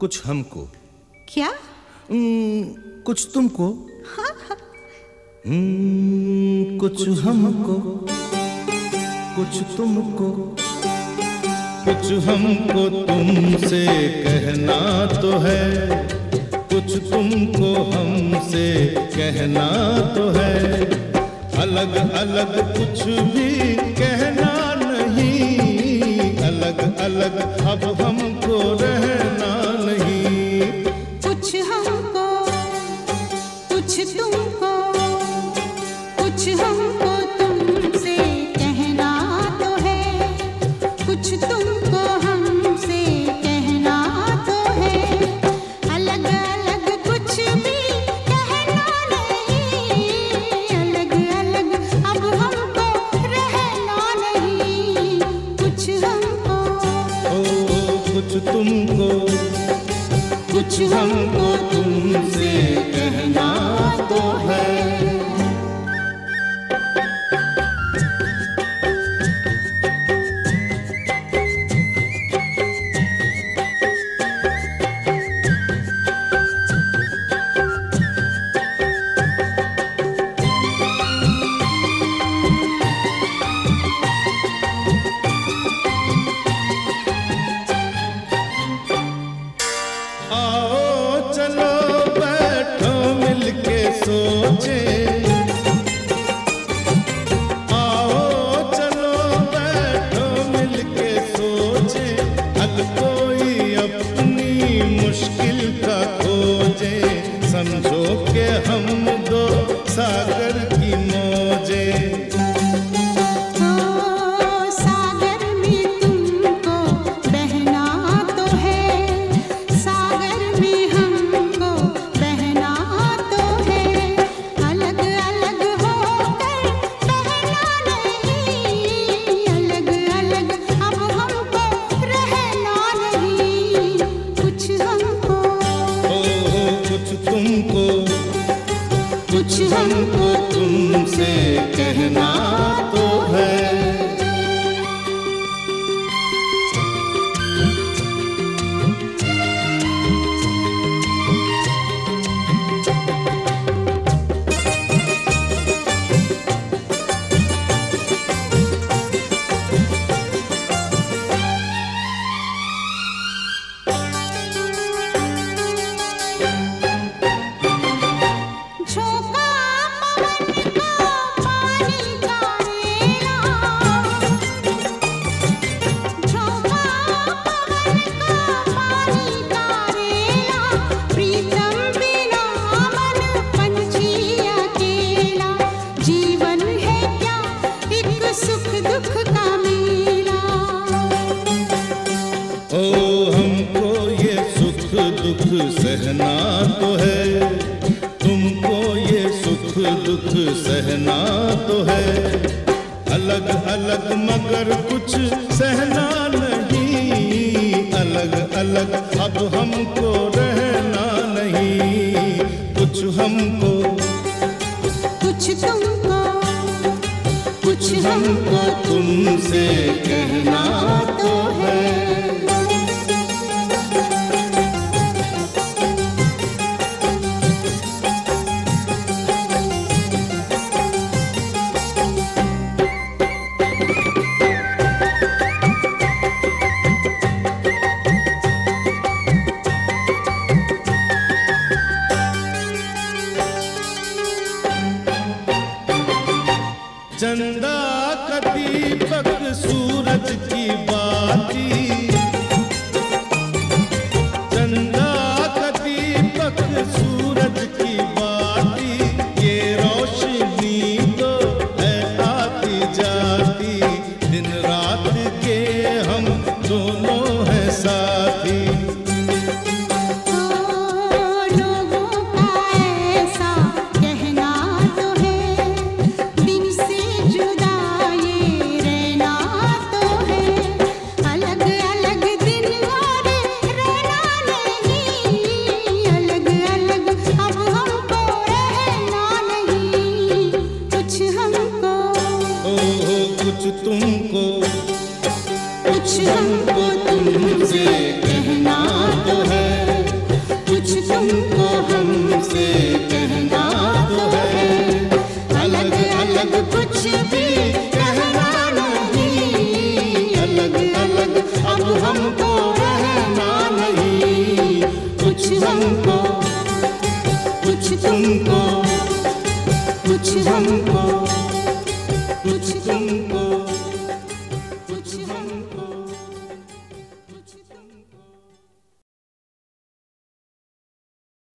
कुछ हमको। क्या? कुछ तुमको। हम्म, कुछ हमको। कुछ तुमको। कुछ हमको तुमसे कहना तो है। कुछ तुमको हमसे कहना तो है। अलग अलग कुछ भी कहना नहीं। अलग अलग अब कुछ तुमको कुछ हमको तुमसे कहना तो है। चलो आओ, चलो सोचे। अपनी मुश्किल का खोजे। समझो के हम दो सागर की मौजे दुख सहना तो है। तुमको ये सुख दुख सहना तो है। अलग अलग मगर कुछ सहना नहीं। अलग अलग अब हमको रहना नहीं। कुछ हमको कुछ तुमको कुछ हमको तुमसे कहना तो है। चंदा कदी सूरज की बाती। कुछ तुमको, कुछ हमको तुमसे कहना तो है। कुछ तुमको हमसे कहना तो है। अलग अलग कुछ भी कहना नहीं। अलग अलग अब हमको रहना नहीं। कुछ हमको, कुछ तुमको, कुछ हमको